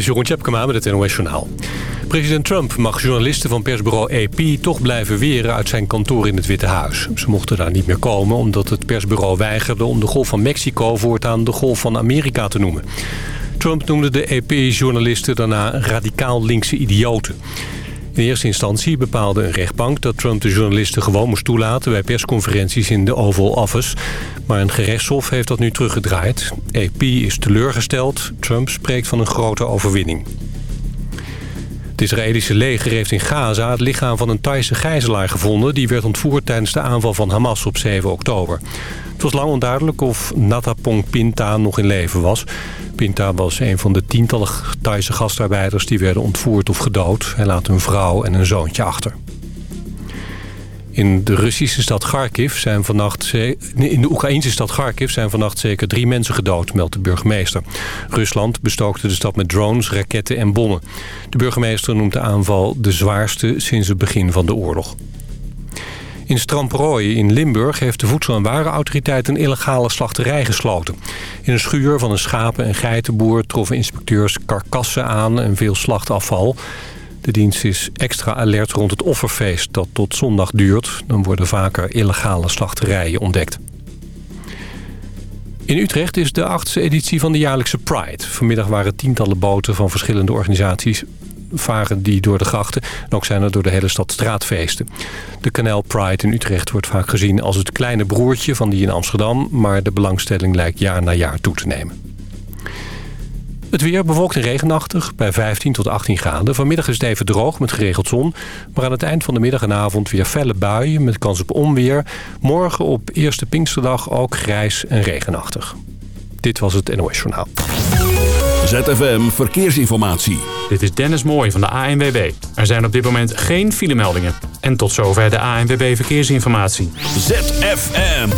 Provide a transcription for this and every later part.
is Jeroen Tjepkema met het NOS Journaal. President Trump mag journalisten van persbureau AP toch blijven weren uit zijn kantoor in het Witte Huis. Ze mochten daar niet meer komen omdat het persbureau weigerde om de Golf van Mexico voortaan de Golf van Amerika te noemen. Trump noemde de AP-journalisten daarna radicaal linkse idioten. In eerste instantie bepaalde een rechtbank dat Trump de journalisten gewoon moest toelaten bij persconferenties in de Oval Office. Maar een gerechtshof heeft dat nu teruggedraaid. AP is teleurgesteld. Trump spreekt van een grote overwinning. Het Israëlische leger heeft in Gaza het lichaam van een Thaise gijzelaar gevonden... die werd ontvoerd tijdens de aanval van Hamas op 7 oktober. Het was lang onduidelijk of Natapong Pinta nog in leven was. Pinta was een van de tientallen Thaise gastarbeiders die werden ontvoerd of gedood. Hij laat een vrouw en een zoontje achter. In de Russische stad Kharkiv zijn vannacht... In de Oekraïnse stad Kharkiv zijn vannacht zeker drie mensen gedood, meldt de burgemeester. Rusland bestookte de stad met drones, raketten en bommen. De burgemeester noemt de aanval de zwaarste sinds het begin van de oorlog. In Stramprooi in Limburg heeft de Voedsel- en Warenautoriteit een illegale slachterij gesloten. In een schuur van een schapen- en geitenboer troffen inspecteurs karkassen aan en veel slachtafval. De dienst is extra alert rond het offerfeest dat tot zondag duurt. Dan worden vaker illegale slachterijen ontdekt. In Utrecht is de achtste editie van de jaarlijkse Pride. Vanmiddag waren tientallen boten van verschillende organisaties varen die door de grachten. En ook zijn er door de hele stad straatfeesten. De Canal Pride in Utrecht wordt vaak gezien als het kleine broertje van die in Amsterdam. Maar de belangstelling lijkt jaar na jaar toe te nemen. Het weer bewolkt en regenachtig bij 15 tot 18 graden. Vanmiddag is het even droog met geregeld zon. Maar aan het eind van de middag en avond weer felle buien met kans op onweer. Morgen op eerste Pinksterdag ook grijs en regenachtig. Dit was het NOS Journaal. ZFM Verkeersinformatie. Dit is Dennis Mooij van de ANWB. Er zijn op dit moment geen filemeldingen. En tot zover de ANWB Verkeersinformatie. ZFM.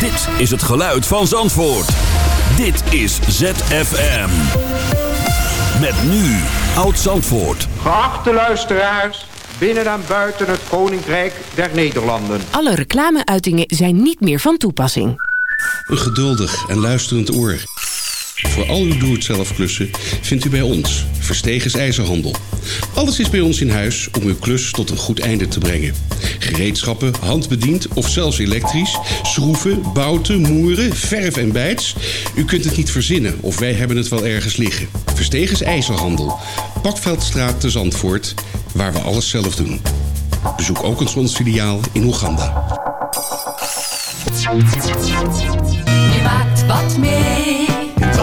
Dit is het geluid van Zandvoort. Dit is ZFM. Met nu Oud Zandvoort. Geachte luisteraars, binnen en buiten het Koninkrijk der Nederlanden. Alle reclameuitingen zijn niet meer van toepassing. Een geduldig en luisterend oor. Voor al uw doe-het-zelf klussen vindt u bij ons Verstegens IJzerhandel. Alles is bij ons in huis om uw klus tot een goed einde te brengen. Gereedschappen, handbediend of zelfs elektrisch, schroeven, bouten, moeren, verf en bijts. U kunt het niet verzinnen of wij hebben het wel ergens liggen. Verstegens IJzerhandel. Pakveldstraat te Zandvoort, waar we alles zelf doen. Bezoek ook ons filiaal in Oeganda. Je maakt wat mee.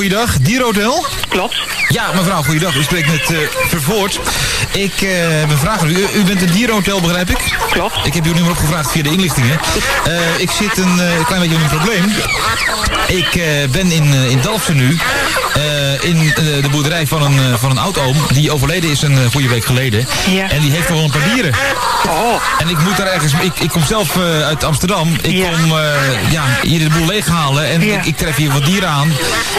goeiedag. Dierhotel? Klopt. Ja, mevrouw, goeiedag. U spreekt met eh Vervoort. Ik eh heb een vraag. U, u bent een dierenhotel, begrijp ik? Klopt. Ik heb uw nummer opgevraagd via de inlichtingen. Eh, ik zit een eh, klein beetje in een probleem. Ik eh, ben in, eh, in Dalfsen nu. Eh, in eh, de boerderij van een, eh, van een oud-oom. Die overleden is een goede week geleden. Ja. En die heeft nog wel een paar dieren. Oh. En ik moet daar ergens... Ik, ik kom zelf uit Amsterdam. Ik kom ja, hier de boel leeghalen. En ik, ik tref hier wat dieren aan.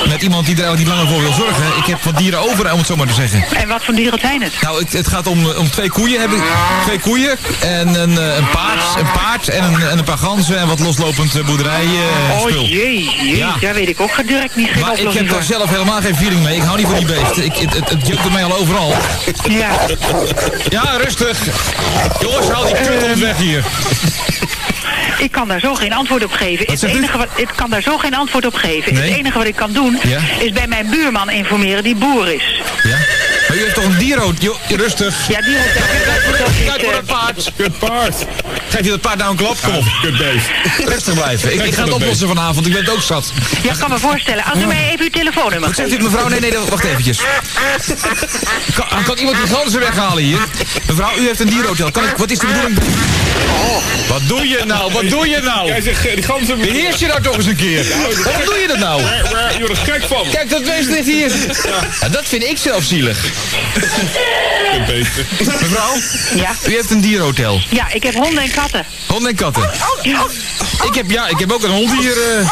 Met iemand die er eigenlijk niet langer voor wil zorgen. Ik heb wat dieren over, om het zo maar te zeggen. En wat voor dieren zijn het? Nou, het, het gaat om, om twee koeien. Heb ik, twee koeien en een, een paard, een paard en, een, en een paar ganzen en wat loslopend boerderij eh, oh jee, jee. Ja. daar weet ik ook direct niet geen Maar ik heb daar zelf helemaal geen feeling mee. Ik hou niet van die beesten. Ik, het, het, het jukte mij al overal. Ja. Ja, rustig. Jongens, haal die kut ons weg hier. Ik kan daar zo geen antwoord op geven. Het enige wat, ik kan daar zo geen antwoord op geven. Nee? Het enige wat ik kan doen, Ja. is bij mijn buurman informeren die boer is. Ja? Maar u heeft toch een dierhout? Jo, rustig. Ja, die hotel. Kijk voor dat paard. Kut paard. Geef je dat paard nou een klap? Kom op. Kut beest. Rustig blijven. Ik, ik ga het oplossen vanavond. Ik ben het ook zat. Ja, ik kan me voorstellen. Als u mij even uw telefoonnummer Wat zegt u, mevrouw? Nee, nee, wacht eventjes. Kan, kan iemand die ganzen weghalen hier? Mevrouw, u heeft een dierhotel. Kan ik, wat is de bedoeling? Wat doe je nou? Wat doe je nou? Jij zegt eh, die ganzen... Beheers je nou toch eens een keer? Waarom doe je dat nou? Je wordt er gek van. Kijk, dat beest ligt hier. Ja, dat vind ik zelf zielig. Mevrouw? Ja? U heeft een dierhotel. Ja, ik heb honden en katten. Honden en katten. Ja. Ik heb, ja, ik heb ook een hond hier. eh.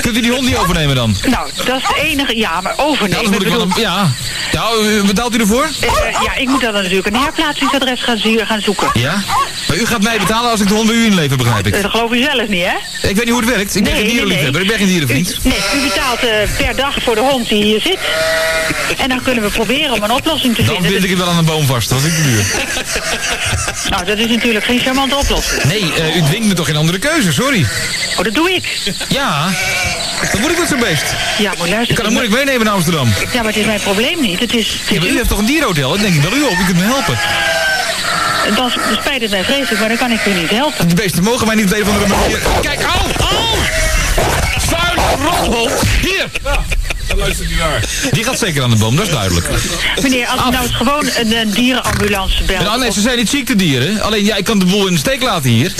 Kunt u die hond niet overnemen dan? Nou, dat is de enige... Ja, maar Ja, overnemen. dan moet ik wel bedoel- een, ja. ja, eh, betaalt u ervoor? Ja, ik moet dan natuurlijk een herplaatsingsadres gaan, gaan zoeken. Ja? Maar u gaat mij betalen als ik de hond bij u inlever, begrijp ik. Eh, Dat geloof u zelf niet, hè? Ik weet niet hoe het werkt. Ik ben geen dierenliefhebber, ik ben geen dierenvriend. U, nee, u betaalt eh, per dag voor de hond die hier zit. En dan kunnen we proberen om een oplossing te Dan vinden. bind ik hem wel aan een boom vast, dat is te duur. Nou, dat is natuurlijk geen charmante oplossing. Nee, eh, u dwingt me toch geen andere keuze, sorry. Oh, dat doe ik. Ja, dan moet ik met zo'n beest. Ja, maar luister. Ik kan hem moeilijk meenemen naar Amsterdam. Ja, maar het is mijn probleem niet. Het is... Ja, u heeft toch een dierhotel? Dan denk ik wel u op, u kunt me helpen. Dan spijt het mij vreselijk, maar dan kan ik u niet helpen. Die beesten mogen mij niet op een of andere manier... Kijk, au, au! Vuile rothond! Hier! Die gaat zeker aan de boom, dat is duidelijk. Meneer, als u nou eens gewoon een, een dierenambulance belt. Nou, nee, ze zijn niet ziek, de dieren. Alleen, ja, ik kan de boel in de steek laten hier.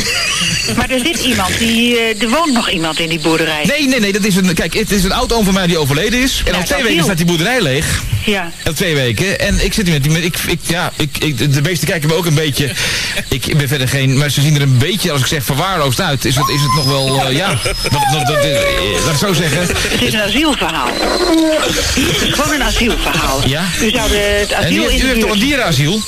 Maar er zit iemand, die, eh, er woont nog iemand in die boerderij. Nee, nee, nee, dat is een... Kijk, het is een oud oom van mij die overleden is. En Ja, al twee dat weken staat die boerderij leeg. Ja. Twee weken. En ik zit hier met die... Ik, ik, ja, ik, ik, de beesten kijken me ook een beetje... Ik ben verder geen... Maar ze zien er een beetje, als ik zeg, verwaarloosd uit. Is het, is het nog wel... eh, ja, dat, dat, dat, eh, laat ik zo zeggen. Het is een asielverhaal. Het is gewoon een asielverhaal. Ja? U zou de, het En asiel u, in u heeft toch een dierenasiel?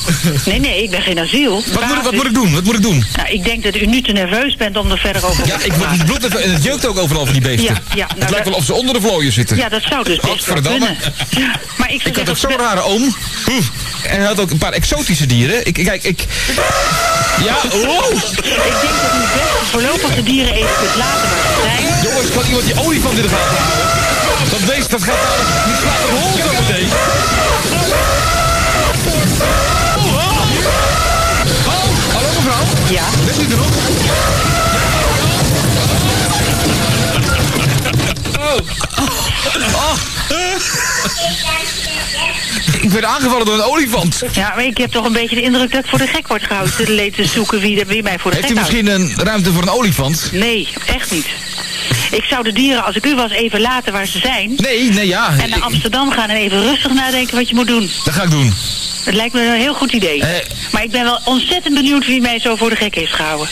Nee, nee, ik ben geen asiel. Wat moet, ik, wat moet ik doen? Wat moet ik doen? Nou, ik denk dat u nu te nerveus bent om er verder over Ja, te ik word praten. het bloed even- en het jeukt ook overal van die beesten. Ja, ja, nou, het lijkt wel of ze onder de vlooien zitten. Ja, dat zou dus best wel Godverdamme. kunnen. Ja, maar ik, Ik had ook zo'n rare oom. En hij had ook een paar exotische dieren. Ik, kijk, ik... Ja, oh! Ik denk dat u best voorlopig de dieren even kunt laten waar ze zijn. Jongens, kan iemand die olifant in de gaten houden? Dat beest, dat gaat daar... Die slaat een hol zo meteen. Oh, hallo mevrouw. Ja? Bent u er nog? Oh. Oh. Ik werd aangevallen door een olifant. Ja, maar ik heb toch een beetje de indruk dat ik voor de gek word gehouden. Te leed te zoeken wie, wie mij voor de Heeft u gek houdt. misschien een ruimte voor een olifant? Nee, echt niet. Ik zou de dieren, als ik u was, even laten waar ze zijn. Nee, nee, ja. En naar Amsterdam gaan en even rustig nadenken wat je moet doen. Dat ga ik doen. Het lijkt me een heel goed idee. Eh. Maar ik ben wel ontzettend benieuwd wie mij zo voor de gek heeft gehouden.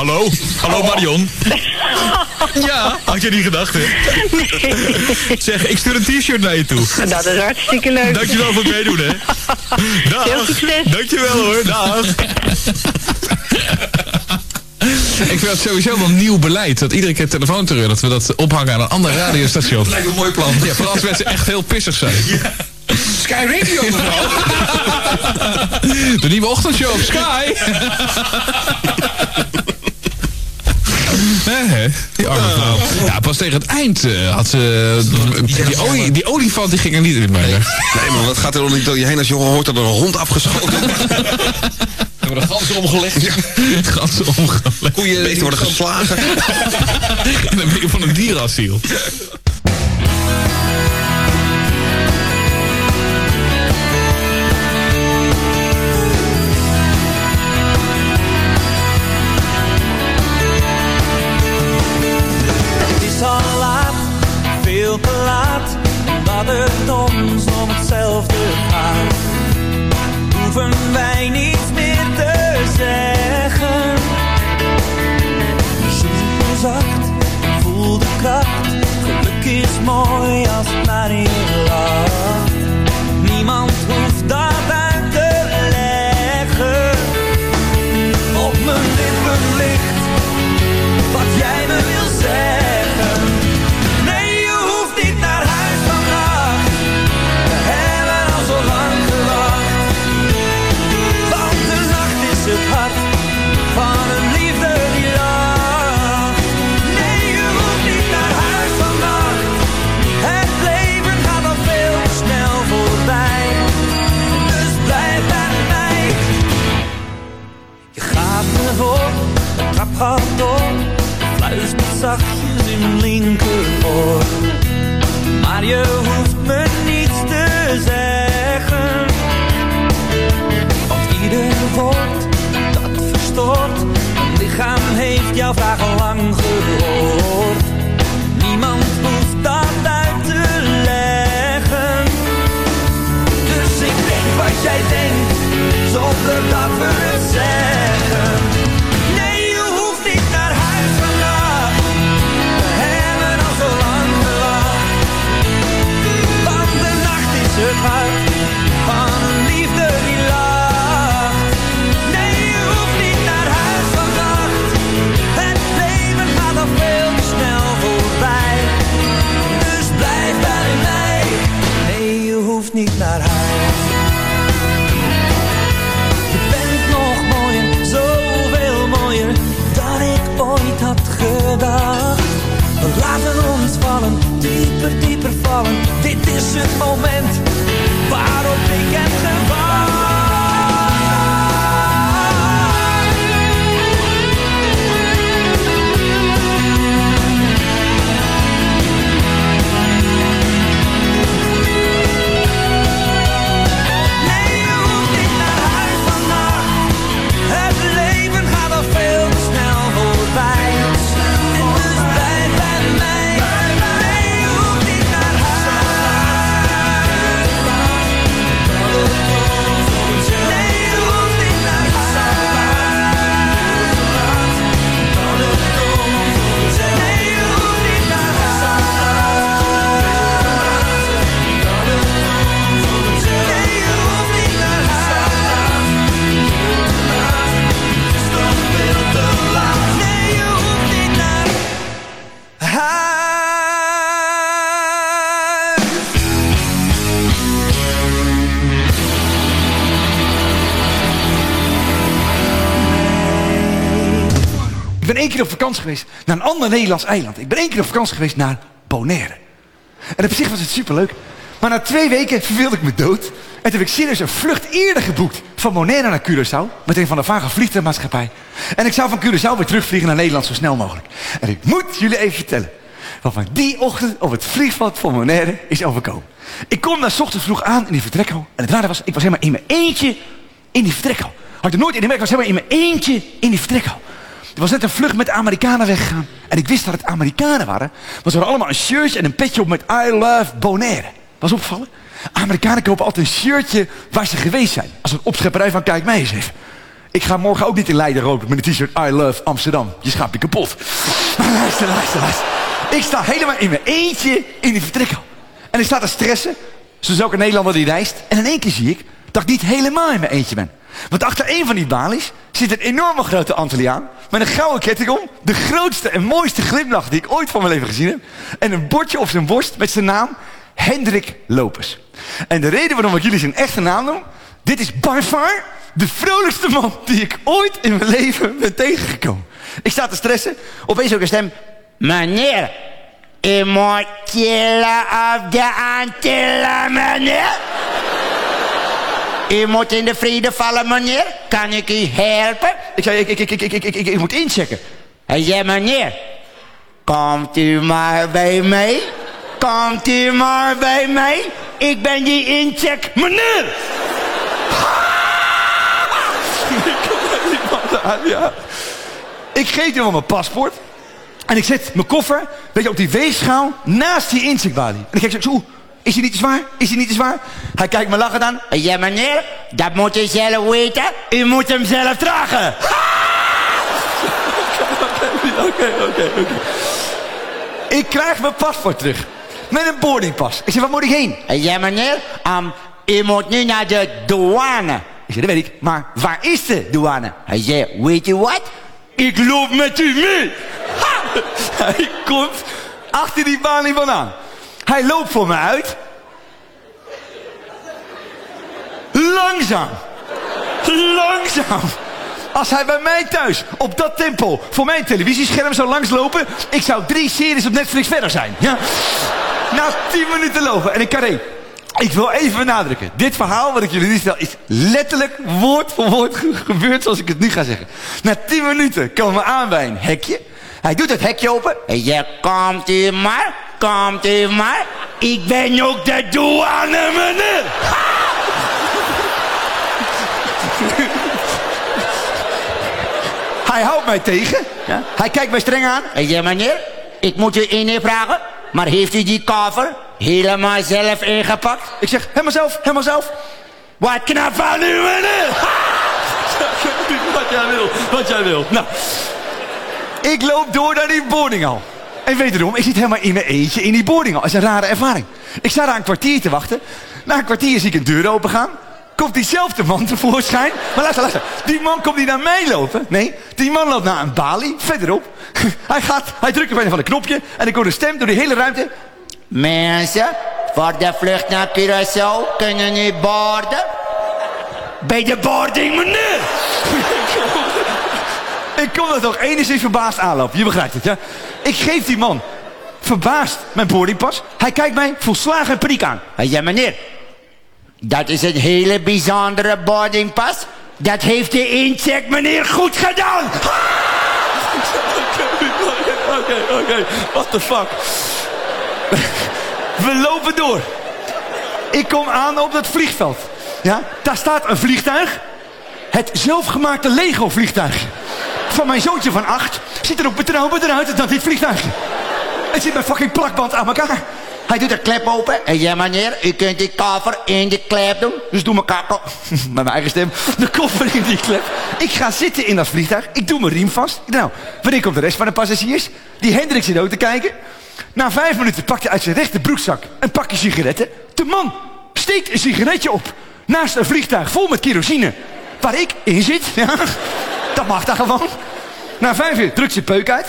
Hallo? Hallo Marion? Ja, had je niet gedacht, hè? Zeg, ik stuur een t-shirt naar je toe. Nou, dat is hartstikke leuk. Dankjewel voor het meedoen, hè? Dag. Succes. Dankjewel, hoor. Dag. Ik vind het sowieso wel nieuw beleid. Dat iedere keer telefoon terug, dat we dat ophangen aan een ander radiostation. Lijkt me een mooi plan. Ja, vooral als mensen echt heel pissig zijn. Sky Radio, mevrouw. De nieuwe ochtendshow op Sky. Hè, hè? Die arme vrouw. Ja, pas tegen het eind eh, had ze... die, olie, die olifant die ging er niet in mee. Nee man, wat gaat er nog niet door je heen als je hoort dat er een hond afgeschoten wordt? Hebben de ganzen omgelegd? Ganzen omgelegd. Koeien worden geslagen. Van een dierenasiel. Niet naar huis. Je bent nog mooier, zoveel mooier dan ik ooit had gedacht. We laten ons vallen, dieper, dieper vallen. Dit is het moment waarop ik heb. Ben één keer op vakantie geweest naar een ander Nederlands eiland. Ik ben één keer op vakantie geweest naar Bonaire. En op zich was het superleuk. Maar na twee weken verveelde ik me dood. En toen heb ik serieus een vlucht eerder geboekt. Van Bonaire naar Curaçao. Met een van de vage vliegtuigmaatschappij. En ik zou van Curaçao weer terugvliegen naar Nederland zo snel mogelijk. En ik moet jullie even vertellen. Wat me die ochtend op het vliegveld van Bonaire is overkomen. Ik kom daar ochtends vroeg aan in die vertrekhal. En het rare was, ik was helemaal in mijn eentje in die vertrekhal. Had er nooit in de merk, was helemaal in mijn eentje in die vertrekhal. Er was net een vlucht met Amerikanen weggegaan. En ik wist dat het Amerikanen waren. Want ze hadden allemaal een shirtje en een petje op met I love Bonaire. Was opvallen? Amerikanen kopen altijd een shirtje waar ze geweest zijn. Als een opschepperij van kijk mij eens even. Ik ga morgen ook niet in Leiden roken met een t-shirt I love Amsterdam. Je schaapt je kapot. Luister, luister, luister. Ik sta helemaal in mijn eentje in die vertrekhal. En ik sta te stressen. Zoals elke Nederlander die reist. En in één keer zie ik dat ik niet helemaal in mijn eentje ben. Want achter een van die balies zit een enorme grote Antilliaan. Met een gouden ketting om. De grootste en mooiste glimlach die ik ooit van mijn leven gezien heb. En een bordje op zijn borst met zijn naam. Hendrik Lopes. En de reden waarom ik jullie zijn echte naam noem. Dit is by far de vrolijkste man die ik ooit in mijn leven ben tegengekomen. Ik sta te stressen. Opeens ook een stem. Meneer, u moet chillen op de Antillen, meneer. U moet in de vrede vallen, meneer. Kan ik u helpen? Ik zei, ik, ik, ik, ik, ik, ik, ik, ik moet inchecken. Hij zei, meneer, komt u maar bij mij. Komt u maar bij mij. Ik ben die incheck, meneer. Ja. Ik geef hem mijn paspoort. En ik zet mijn koffer, weet je, op die weegschaal naast die incheckbalie. En ik kijk zo, oeh, is hij niet te zwaar? Is hij niet te zwaar? Hij kijkt me lachen aan. Ja meneer, dat moet u zelf weten. U moet hem zelf dragen. Oké, oké, oké. Ik krijg mijn paspoort terug. Met een boardingpas. Ik zeg, waar moet ik heen? Ja meneer, um, u moet nu naar de douane. Ik zeg, dat weet ik. Maar waar is de douane? Hij zei, weet je wat? Ik loop met u mee. Ha! Hij komt achter die balie vandaan. Hij loopt voor me uit. Langzaam. Langzaam. Als hij bij mij thuis op dat tempo voor mijn televisiescherm zou langslopen... ik zou drie series op Netflix verder zijn. Ja? Na tien minuten lopen. En ik kan één. Ik wil even benadrukken. Dit verhaal wat ik jullie nu vertel is letterlijk woord voor woord ge- gebeurd zoals ik het nu ga zeggen. Na tien minuten komen we aan bij een hekje. Hij doet het hekje open. En je komt u maar, komt u maar. Ik ben ook de douane meneer. Hij houdt mij tegen. Ja? Hij kijkt mij streng aan. Ja meneer, ik moet u één ding vragen. Maar heeft u die koffer helemaal zelf ingepakt? Ik zeg, helemaal zelf, helemaal zelf. Wat knap van u meneer. wat jij wil, wat jij wil. Nou, ik loop door naar die boardinghal. En wederom, ik zit helemaal in mijn eentje in die boardinghal. Dat is een rare ervaring. Ik sta daar een kwartier te wachten. Na een kwartier zie ik een deur open gaan. Komt diezelfde man tevoorschijn. Maar luister, luister. Die man komt niet naar mij lopen. Nee, die man loopt naar een balie, verderop. Hij gaat, hij drukt op een van een knopje. En ik hoor een stem door die hele ruimte. Mensen, Voor de vlucht naar Curaçao kunnen nu boorden. Bij de boarding, meneer! ik kom er toch enigszins verbaasd aanlopen. Je begrijpt het, ja? Ik geef die man verbaasd mijn boardingpas. Hij kijkt mij volslagen paniek aan. Ja, meneer. Dat is een hele bijzondere boardingpas. Dat heeft de incheck meneer goed gedaan. Oké, oké. What the fuck? We lopen door. Ik kom aan op het vliegveld. Ja, daar staat een vliegtuig. Het zelfgemaakte Lego vliegtuig. Van mijn zoontje van acht ziet er ook betrouwbaarder uit dan dit vliegtuig. Het zit met fucking plakband aan elkaar. Hij doet de klep open. En ja, meneer, u kunt die koffer in de klep doen. Dus doe mijn kakkel. Met mijn eigen stem. De koffer in die klep. Ik ga zitten in dat vliegtuig. Ik doe mijn riem vast. Nou, wanneer komt de rest van de passagiers? Die Hendrik zit ook te kijken. Na vijf minuten pakt hij uit zijn rechter broekzak een pakje sigaretten. De man steekt een sigaretje op. Naast een vliegtuig vol met kerosine. Waar ik in zit. Ja, dat mag daar gewoon. Na vijf uur drukt zijn peuk uit.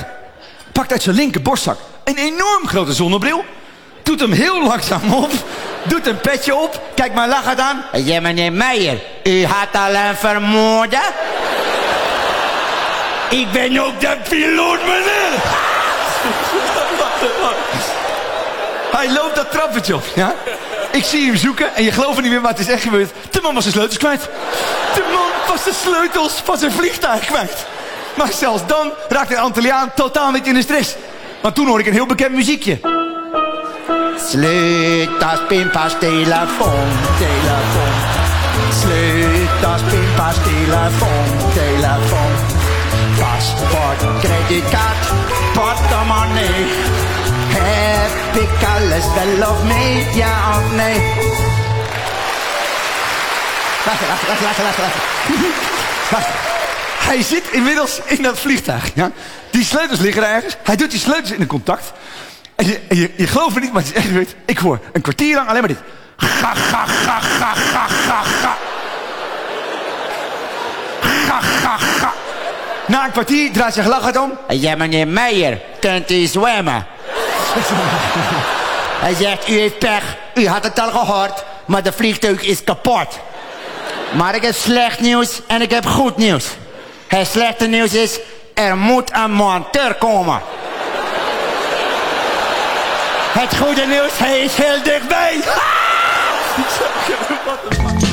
Pakt uit zijn linker borstzak een enorm grote zonnebril. Doet hem heel langzaam op. Doet een petje op. Kijk maar lachend aan. Ja, meneer Meijer, u had al een vermoeden? Ik ben ook de piloot, meneer. Hij loopt dat trappetje op, ja? Ik zie hem zoeken en je gelooft niet meer, maar het is echt gebeurd. De man was zijn sleutels kwijt. De man de sleutels van zijn vliegtuig kwijt. Maar zelfs dan raakte de Antilliaan totaal niet in de stress. Want toen hoorde ik een heel bekend muziekje. Sleutels, pimpas, telefoon, telefoon. Sleutels, pimpas, telefoon, telefoon. Paspoort, creditcard, portemonnee. Heb ik alles wel of niet, ja of nee? Wacht, wacht, wacht, wacht, wacht. Hij zit inmiddels in dat vliegtuig. Ja? Die sleutels liggen er ergens. Hij doet die sleutels in een contact. En je, je, je gelooft het niet, maar het is echt gebeurd. Ik hoor een kwartier lang alleen maar dit. Ga, ga, ga, ga, ga, ga, ga. Ga, ga, ga. Na een kwartier draait zich lachend om. Ja, meneer Meijer, kunt u zwemmen? Hij zegt, u heeft pech. U had het al gehoord, maar de vliegtuig is kapot. Maar ik heb slecht nieuws en ik heb goed nieuws. Het slechte nieuws is, er moet een monteur komen. Het goede nieuws, hij is heel dichtbij. als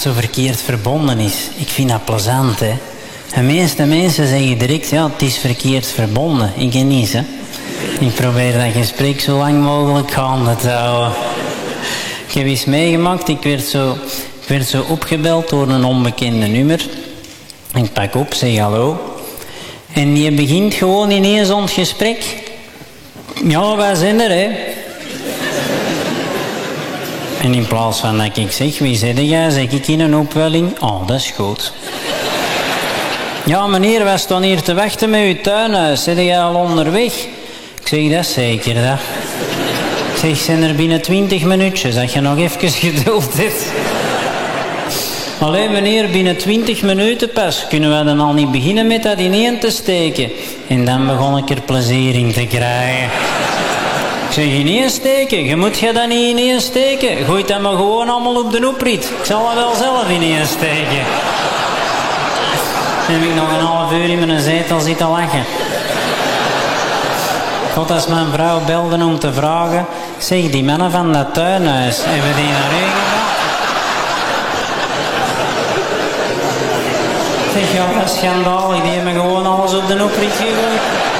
zo verkeerd verbonden is. Ik vind dat plezant, hè. De meeste mensen zeggen direct, ja, het is verkeerd verbonden. Ik niet, hè. Ik probeer dat gesprek zo lang mogelijk gaande te houden. Ik heb eens meegemaakt, ik werd zo, werd zo opgebeld door een onbekende nummer. Ik pak op, zeg hallo. En die begint gewoon ineens aan het gesprek. Ja, wij zijn er, hè. En in plaats van dat ik zeg, wie zit jij, zeg ik in een opwelling, oh, dat is goed. Ja, meneer, wij staan hier te wachten met uw tuinhuis. Zit jij al onderweg? Ik zeg, dat zeker, dat. Ik zeg, zijn er binnen twintig minuutjes, dat je nog even geduld hebt. Alleen meneer, binnen twintig minuten pas kunnen we dan al niet beginnen met dat ineen te steken. En dan begon ik er plezier in te krijgen. Zeg, ineen steken? Je moet je dat niet ineen steken. Gooi dat maar gewoon allemaal op de oprit. Ik zal het wel zelf ineen steken. Dan heb ik nog een half uur in mijn zetel zitten lachen. God, als mijn vrouw belde om te vragen... Zeg, die mannen van dat tuinhuis, hebben die naar u? Zeg, ja, dat is schandalig. Die hebben gewoon alles op de oprit gegooid.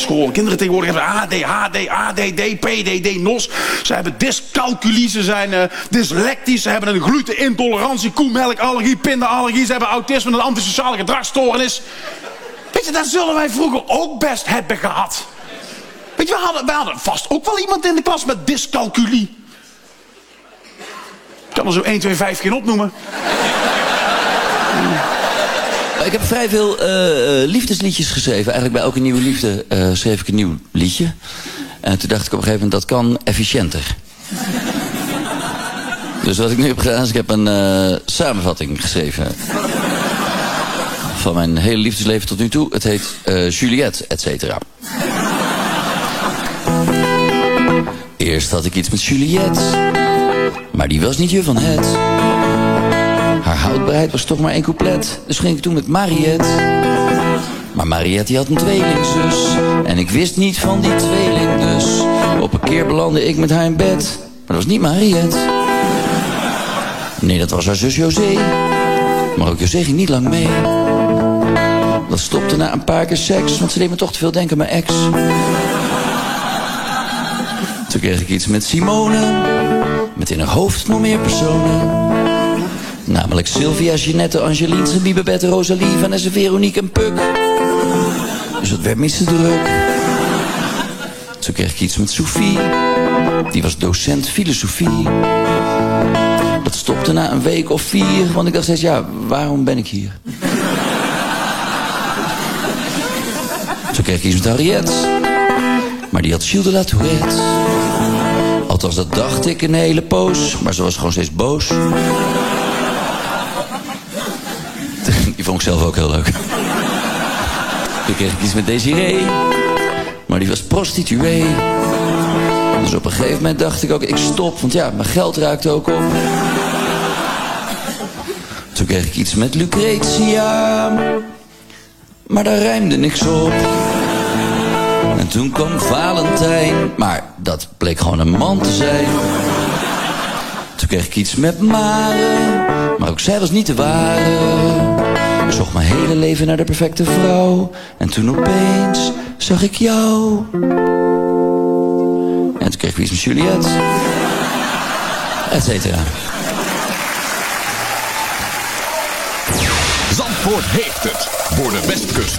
School. Kinderen tegenwoordig hebben AD, HD, ADD, PDD, NOS. Ze hebben dyscalculie, ze zijn eh, dyslectisch. Ze hebben een glutenintolerantie, koemelkallergie, pindaallergie. Ze hebben autisme en een antisociale gedragsstoornis. Weet je, dat zullen wij vroeger ook best hebben gehad. Weet je, we hadden, we hadden vast ook wel iemand in de klas met dyscalculie. Ik kan er zo 1, 2, 5 geen opnoemen. Ik heb vrij veel eh, eh, liefdesliedjes geschreven. Eigenlijk bij elke nieuwe liefde eh, schreef ik een nieuw liedje. En toen dacht ik op een gegeven moment, dat kan efficiënter. dus wat ik nu heb gedaan is, ik heb een samenvatting geschreven. Van mijn hele liefdesleven tot nu toe. Het heet Juliette, et cetera. Eerst had ik iets met Juliette. Maar die was niet je van het. Houdbaarheid was toch maar één couplet. Dus ging ik toen met Mariette. Maar Mariette die had een tweelingzus. En ik wist niet van die tweeling dus. Op een keer belandde ik met haar in bed. Maar dat was niet Mariette. Nee, dat was haar zus José. Maar ook José ging niet lang mee. Dat stopte na een paar keer seks. Want ze deed me toch te veel denken aan mijn ex. Toen kreeg ik iets met Simone. Met in haar hoofd nog meer personen. Namelijk Sylvia, Jeanette, Angeline, Sabine, Babette, Rosalie, Vanessa, Veronique en Puk. Dus het werd me iets te druk. Toen kreeg ik iets met Sophie. Die was docent filosofie. Dat stopte na een week of vier, want ik dacht steeds, ja, waarom ben ik hier? Toen kreeg ik iets met Harriet. Maar die had Gilles de la Tourette. Althans, dat dacht ik een hele poos. Maar ze was gewoon steeds boos. Die vond ik zelf ook heel leuk. Toen kreeg ik iets met Desiree. Maar die was prostituee. Dus op een gegeven moment dacht ik ook, ik stop. Want ja, mijn geld raakte ook op. Toen kreeg ik iets met Lucretia. Maar daar rijmde niks op. En toen kwam Valentijn. Maar dat bleek gewoon een man te zijn. Toen kreeg ik iets met Mare. Maar ook zij was niet de ware. Ik zocht mijn hele leven naar de perfecte vrouw. En toen opeens zag ik jou. En toen kreeg ik iets met Juliette. Et cetera. Zandvoort heeft het voor de Westkust.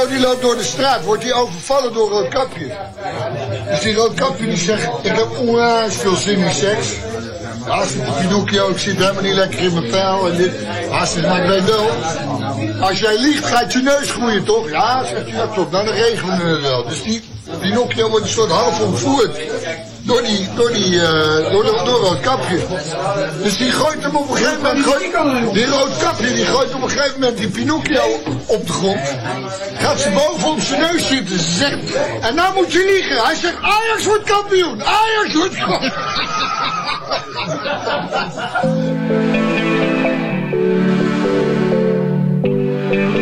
Pinocchio die loopt door de straat, wordt hij overvallen door Roodkapje. Dus die Roodkapje die zegt, ik heb onwijs veel zin in seks. Zegt die Pinocchio, ik zit helemaal niet lekker in mijn vel en dit. Hij maar ik weet als jij liegt gaat je neus groeien toch? Ja, zegt hij, dat klopt, nou dan regelen we het wel. Dus die Pinocchio wordt een soort half ontvoerd. Door die, door die, eh, door, de- door Roodkapje. Dus die gooit hem op een gegeven moment, gooit, die Roodkapje die gooit op een gegeven moment die Pinocchio op de grond. Gaat ze boven op zijn neus zitten. Ze zegt, en nou moet je liegen. Hij zegt, Ajax wordt kampioen. Ajax wordt kampioen.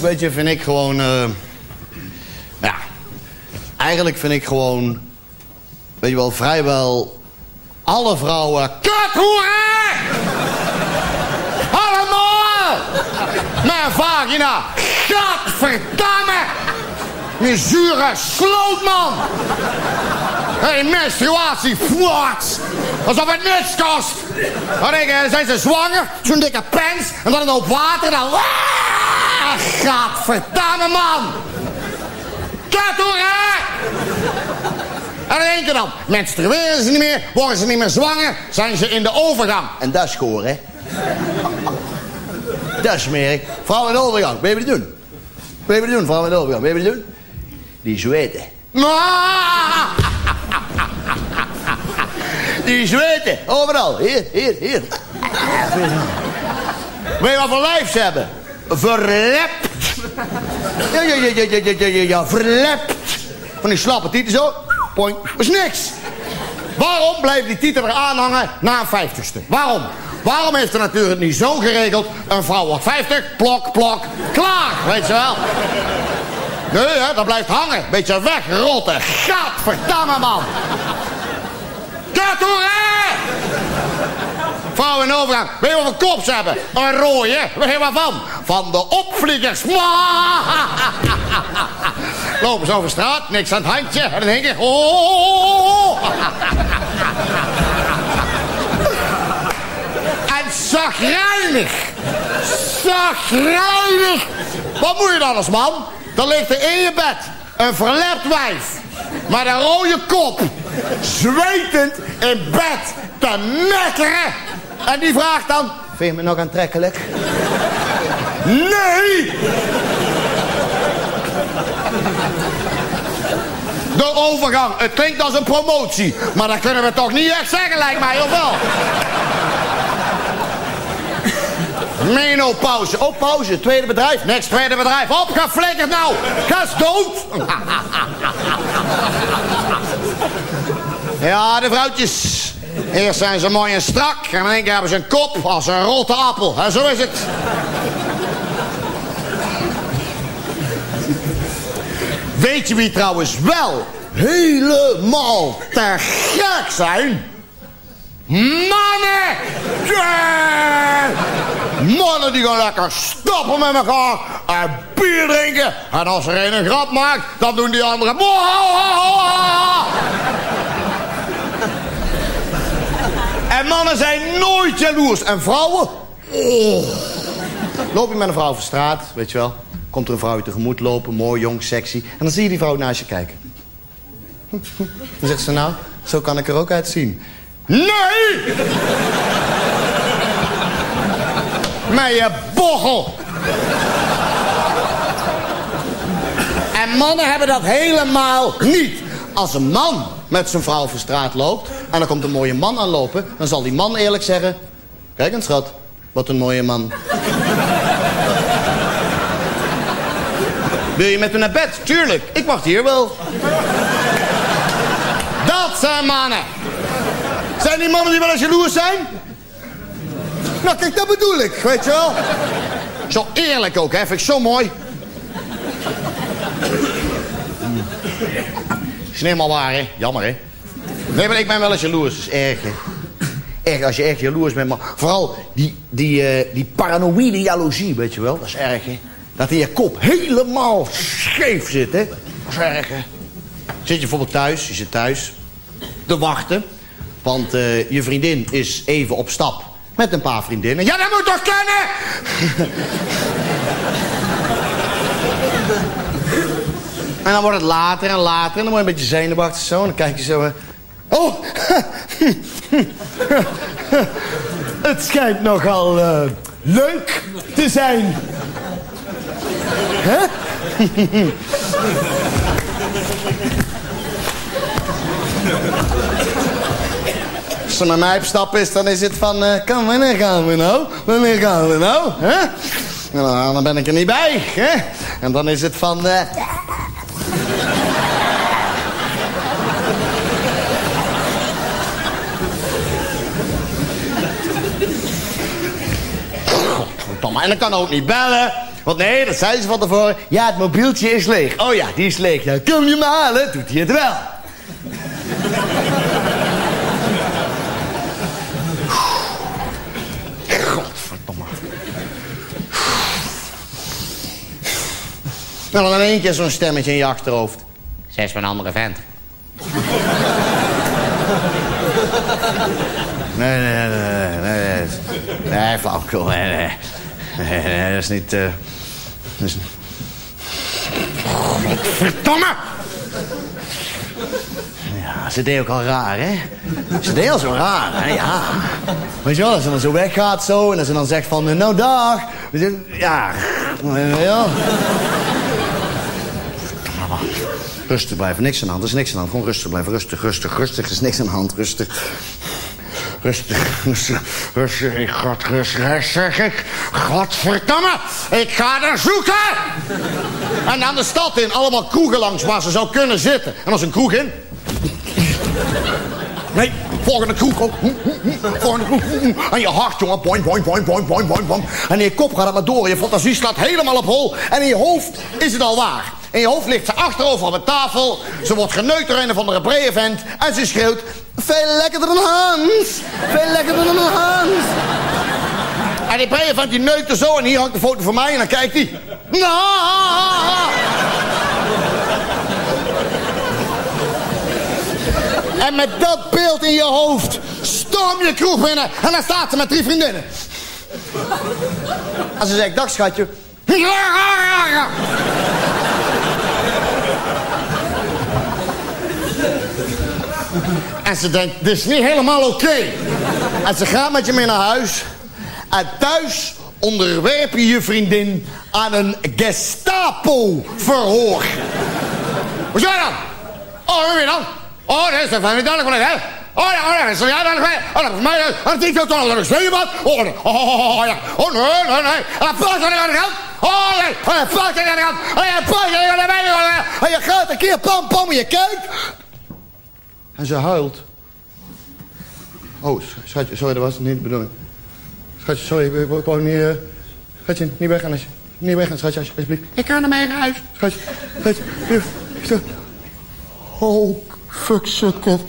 weet je, vind ik gewoon... eh, ja, eigenlijk vind ik gewoon... Weet je wel, vrijwel alle vrouwen... Kuthoeren! Allemaal! Mijn vagina! Gadverdamme! Je zure slootman! Hé, menstruatie, flats! Alsof het niks kost! Dan denk je, zijn ze zwanger? Zo'n dikke pens? En dan een hoop water? Dan... Ah, Gadverdamme, man! Kut, hoor, hè! En dan denk je dan, menstrueren ze niet meer, worden ze niet meer zwanger, zijn ze in de overgang. En dat is goor, hè? Dat is smerig. Vrouw in de overgang, ben je doen? Ben je doen, vrouw in de overgang? Ben je doen? Die zweten. Die zweten, overal. Hier, hier, hier. Weet je wat voor lijf ze hebben? verlept. Ja, ja, ja, ja, ja, ja, ja, ja, verlept. Van die slappe titel zo. Point. is niks. Waarom blijft die titel er aanhangen na een vijftigste? Waarom? Waarom heeft de natuur het niet zo geregeld? Een vrouw wordt 50, plok, plok, klaar, weet je wel. Nee, hè, dat blijft hangen. Beetje wegrotten. Gadverdamme, man. Katoerij! Vrouw in overgang. Weet je wat voor kop ze hebben? Een rode. Weet je waarvan? Van de opvliegers. Lopen ze over straat, niks aan het handje. En dan denk je... Oh. En zagrijnig. Zagrijnig. Wat moet je dan als man? Dan ligt er in je bed een verlept wijf. Met een rode kop. Zwetend in bed te mekkeren. En die vraagt dan... Vind je me nog aantrekkelijk? Nee! De overgang. Het klinkt als een promotie. Maar dat kunnen we toch niet echt zeggen, lijkt mij, of wel? Menopauze. Oh, pauze. Tweede bedrijf. Niks, tweede bedrijf. Op, ga flikkerd nou. Ga dood. Ja, de vrouwtjes. Eerst zijn ze mooi en strak. En in één keer hebben ze een kop als een rotte appel. En zo is het. Weet je wie trouwens wel helemaal te gek zijn? Mannen! Yeah! Mannen die gaan lekker stappen met elkaar en bier drinken. En als er een een grap maakt, dan doen die anderen... En mannen zijn nooit jaloers. En vrouwen? Oh. Loop je met een vrouw over straat, weet je wel. Komt er een vrouw je tegemoet lopen, mooi, jong, sexy. En dan zie je die vrouw naast je kijken. Dan zegt ze nou, zo kan ik er ook uitzien. Nee! Met je bochel. En mannen hebben dat helemaal niet. Als een man met zijn vrouw over straat loopt... en er komt een mooie man aanlopen... dan zal die man eerlijk zeggen... Kijk eens, schat. Wat een mooie man. Wil je met me naar bed? Tuurlijk. Ik wacht hier wel. Dat zijn mannen. Zijn die mannen die wel eens jaloers zijn? Nou, kijk, dat bedoel ik, weet je wel. Zo eerlijk ook, hè. Vind ik zo mooi. Is niet waar, hè? Jammer, hè? Nee, maar ik ben wel eens jaloers. Dat is erg, hè? Als je echt jaloers bent. Maar vooral die, die, eh, die paranoïde jaloezie, weet je wel. Dat is erg, hè? Dat in je kop helemaal scheef zit, hè? Dat is erg? Zit je bijvoorbeeld thuis, je zit thuis te wachten. Want eh, je vriendin is even op stap met een paar vriendinnen. Ja, dat moet toch kennen! en dan wordt het later en later. En dan word je een beetje zenuwachtig zo. En dan kijk je zo... Oh! het schijnt nogal eh, leuk te zijn. Hè? Als ze met mij op stap is, dan is het van... eh kom, wanneer gaan we nou? Wanneer gaan we nou? Hè? En dan, ben ik er niet bij. Hè? En dan is het van... eh, En dan kan ook niet bellen. Want nee, dat zei ze van tevoren. Ja, het mobieltje is leeg. Oh ja, die is leeg. Ja, kom je me halen? Doet hij het wel. Godverdomme. Nou, dan in één keer zo'n stemmetje in je achterhoofd. Zij is van een andere vent. Nee, nee, nee, nee, nee, nee. Nee, flauwekul, nee, nee. Nee, nee, dat is niet... eh dat is... Godverdomme! Ja. Ja, ze deed ook al raar, hè? Ze deed al zo raar, hè? Ja. Weet je wel, als ze dan zo weggaat zo... en als ze dan zegt van, nou dag. Ja, ja. Rustig blijven, niks aan de hand, er is niks aan de hand. Gewoon rustig blijven, rustig, rustig, rustig. Er is niks aan de hand, rustig. Rustig, rustig, rustig. Ik ga rustig, zeg ik. Godverdamme, ik ga er zoeken! En dan de stad in, allemaal kroegen langs waar ze zou kunnen zitten. En als een kroeg in... Nee, volgende kroeg ook. Volgende kroeg. En je hart, jongen. Boing, boing, boing, boing, boing, boing, boing. En in je kop gaat het maar door. Je fantasie slaat helemaal op hol. En in je hoofd is het al waar. In je hoofd ligt ze achterover op een tafel. Ze wordt geneukt door een of andere. En ze schreeuwt... Veel lekkerder dan Hans. Veel lekkerder dan Hans. En die breevent die neukt er zo. En hier hangt de foto van mij. En dan kijkt hij... Nou. En met dat beeld in je hoofd storm je kroeg binnen en dan staat ze met drie vriendinnen. En ze zegt, dag schatje. En ze denkt, dit is niet helemaal oké. En ze gaat met je mee naar huis. En thuis onderwerp je je vriendin aan een Gestapo-verhoor. Hoe jij dan? Oh, je dan? Oh, dat is een van dan hè? Oh ja, oh ja, zo ja, dan Oh, dat is mij, dat is niet zo, is je wat? Oh, oh, oh, ja, oh, nee, nee, nee. En pas aan de kant. Oh, nee, oh, pas aan de kant. Oh, ja, pas aan de kant. En je gaat een keer pam, pam, je kijkt. En ze huilt. Oh, schatje, sorry, dat was niet de bedoeling. Schatje, sorry, ik, ik wou niet... Uh, schatje, niet weggaan, als je, niet weggaan, schatje, alsjeblieft. Ik ga naar mijn huis. Schatje, schatje, schatje. Oh, fuck, shit, kut.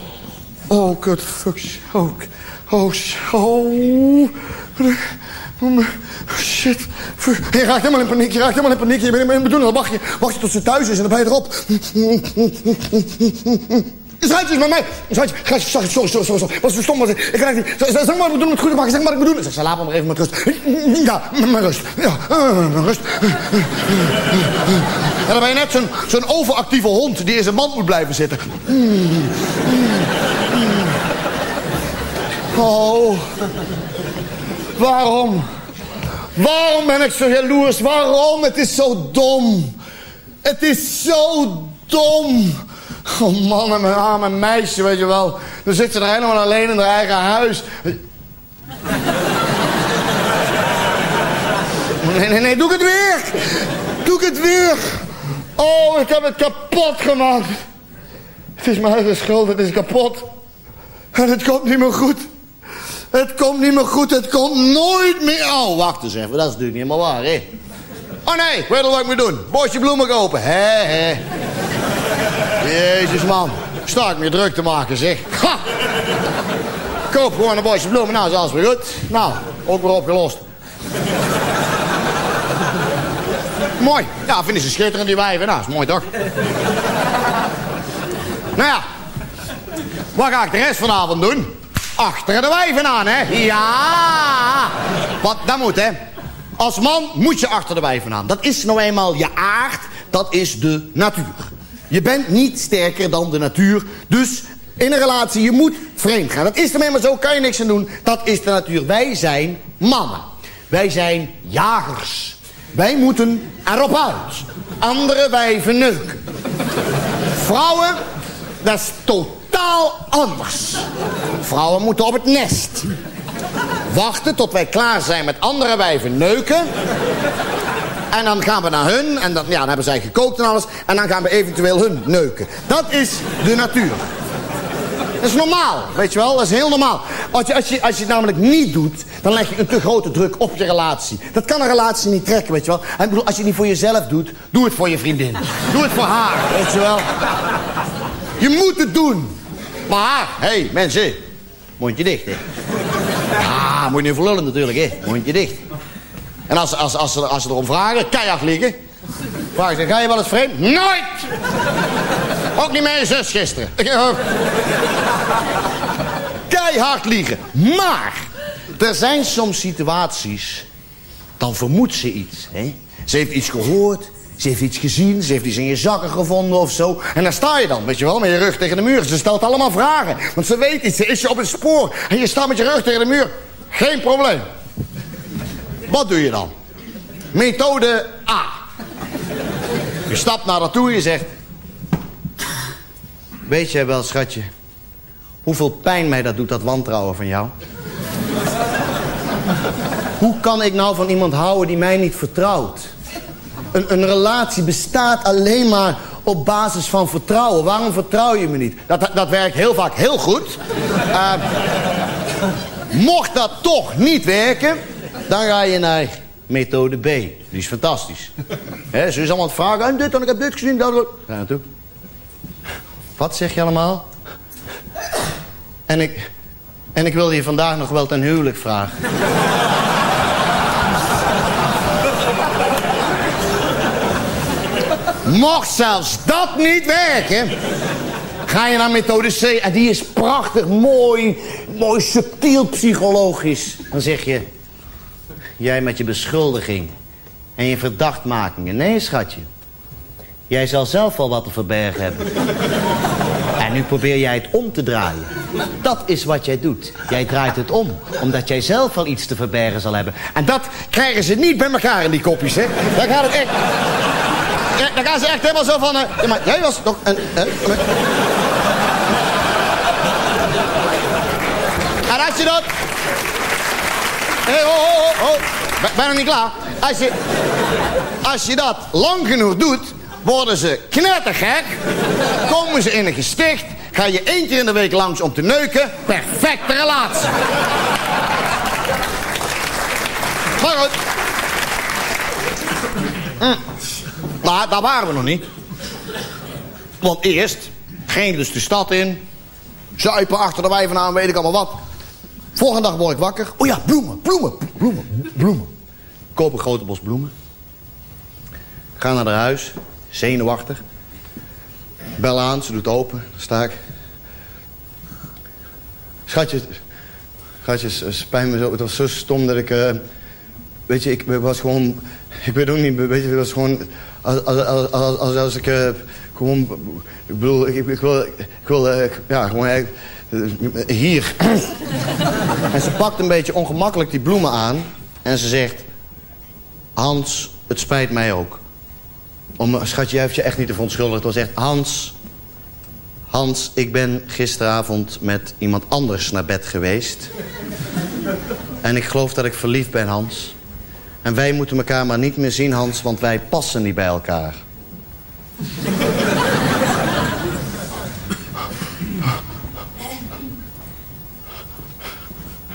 Oh, kut, fuck, oh, oh, oh, shit. Je raakt helemaal in paniek, je raakt helemaal in paniek. Je bent in bedoeling, wacht je, wacht je tot ze thuis is en dan ben je erop. Schatje, is met mij. Schatje, schatje, sorry, sorry, sorry, sorry. Wat is stom was ik. Ik raak niet. Zeg maar ik bedoel met goed maken. Zeg maar ik bedoel. Zeg, laat me maar even met rust. Ja, met rust. Ja, met rust. En dan ben je net zo'n zo'n overactieve hond die in zijn mand moet blijven zitten. Oh. Waarom? Waarom ben ik zo jaloers? Waarom? Het is zo dom. Het is zo dom. Oh man, en mijn arme meisje, weet je wel. Dan zit ze er helemaal alleen in haar eigen huis. Nee, nee, nee, doe ik het weer. Doe ik het weer. Oh, ik heb het kapot gemaakt. Het is mijn eigen schuld, het is kapot. En het komt niet meer goed. Het komt niet meer goed, het komt nooit meer... Oh, wacht eens even, dat is natuurlijk niet helemaal waar, hè? Oh nee, weet je wat ik moet doen? Bosje bloemen kopen, hè, hè. Jezus, man. Sta ik meer druk te maken, zeg. Ha! Koop gewoon een bosje bloemen, nou is alles weer goed. Nou, ook weer opgelost. mooi. Ja, vinden ze schitterend, die wijven. Nou, is mooi toch? nou ja. Wat ga ik de rest vanavond doen? Achter de wijven aan, hè? Ja! Wat, dat moet, hè? Als man moet je achter de wijven aan. Dat is nou eenmaal je aard. Dat is de natuur. Je bent niet sterker dan de natuur. Dus in een relatie, je moet vreemd gaan. Dat is er maar zo, kan je niks aan doen. Dat is de natuur. Wij zijn mannen. Wij zijn jagers. Wij moeten erop uit. Andere wijven neuken. Vrouwen, dat is totaal anders. Vrouwen moeten op het nest. Wachten tot wij klaar zijn met andere wijven neuken. En dan gaan we naar hun. En dan, ja, dan hebben zij gekookt en alles. En dan gaan we eventueel hun neuken. Dat is de natuur. Dat is normaal, weet je wel? Dat is heel normaal. Als je, als, je, als je het namelijk niet doet, dan leg je een te grote druk op je relatie. Dat kan een relatie niet trekken, weet je wel? En ik bedoel, als je het niet voor jezelf doet, doe het voor je vriendin. Doe het voor haar, weet je wel? Je moet het doen. Maar, hé, hey, mensen, mondje dicht, hè? Ja, moet je niet verlullen natuurlijk, hè? Mondje dicht. En als, als, als, ze, als ze erom vragen, keihard liggen. Vraag ze, ga je wel eens vreemd? Nooit! Ook niet mijn zus gisteren. Keihard liegen. Maar, er zijn soms situaties, dan vermoedt ze iets. Hè? Ze heeft iets gehoord, Ze heeft iets gezien, ze heeft iets in je zakken gevonden of zo. En daar sta je dan, weet je wel, met je rug tegen de muur. Ze stelt allemaal vragen, want ze weet iets. Ze is op het spoor en je staat met je rug tegen de muur. Geen probleem. Wat doe je dan? Methode A. Je stapt naar haar toe en je zegt... Weet jij wel, schatje, hoeveel pijn mij dat doet, dat wantrouwen van jou? Hoe kan ik nou van iemand houden die mij niet vertrouwt? Een, een relatie bestaat alleen maar op basis van vertrouwen. Waarom vertrouw je me niet? Dat, dat werkt heel vaak heel goed. Uh, mocht dat toch niet werken, dan ga je naar methode B. Die is fantastisch. He, ze is allemaal aan het vragen, en dit en ik heb dit gezien. Dat, Ga naartoe. Wat zeg je allemaal? En ik, en ik wilde je vandaag nog wel ten huwelijk vragen. Mocht zelfs dat niet werken, ga je naar methode C. En die is prachtig, mooi, mooi subtiel psychologisch. Dan zeg je, jij met je beschuldiging en je verdachtmakingen. Nee, schatje. Jij zal zelf wel wat te verbergen hebben. En nu probeer jij het om te draaien. Dat is wat jij doet. Jij draait het om, omdat jij zelf wel iets te verbergen zal hebben. En dat krijgen ze niet bij elkaar in die kopjes, hè. Dan gaat het echt... Dan gaan ze echt helemaal zo van... Ja, maar jij was toch een... Uh, als je dat... Hey, ho, ho, ho. Ben nog niet klaar. Als je, als je dat lang genoeg doet, worden ze knettergek. Komen ze in een gesticht. Ga je één keer in de week langs om te neuken. Perfecte relatie. Maar goed. Hm. Maar daar waren we nog niet. Want eerst ging dus de stad in. Zuipen achter de wijven aan, weet ik allemaal wat. Volgende dag word ik wakker. Oh ja, bloemen, bloemen, bloemen, bloemen. Koop een grote bos bloemen. Ga naar haar huis, zenuwachtig. Bel aan, ze doet open, dan sta ik. Schatje, schatje, spijt me zo. Het was zo stom dat ik... Uh, weet je, ik was gewoon... Ik weet ook niet, weet je, het was gewoon... Als, als, als, als, als ik uh, gewoon... Ik bedoel, ik, ik wil... Ik wil uh, ja, gewoon eigenlijk... hier. en ze pakt een beetje ongemakkelijk die bloemen aan. En ze zegt... Hans, het spijt mij ook. Om, schatje, jij heeft je echt niet te verontschuldigen. Toen zegt Hans... Hans, ik ben gisteravond met iemand anders naar bed geweest. en ik geloof dat ik verliefd ben, Hans. En wij moeten elkaar maar niet meer zien, Hans, want wij passen niet bij elkaar.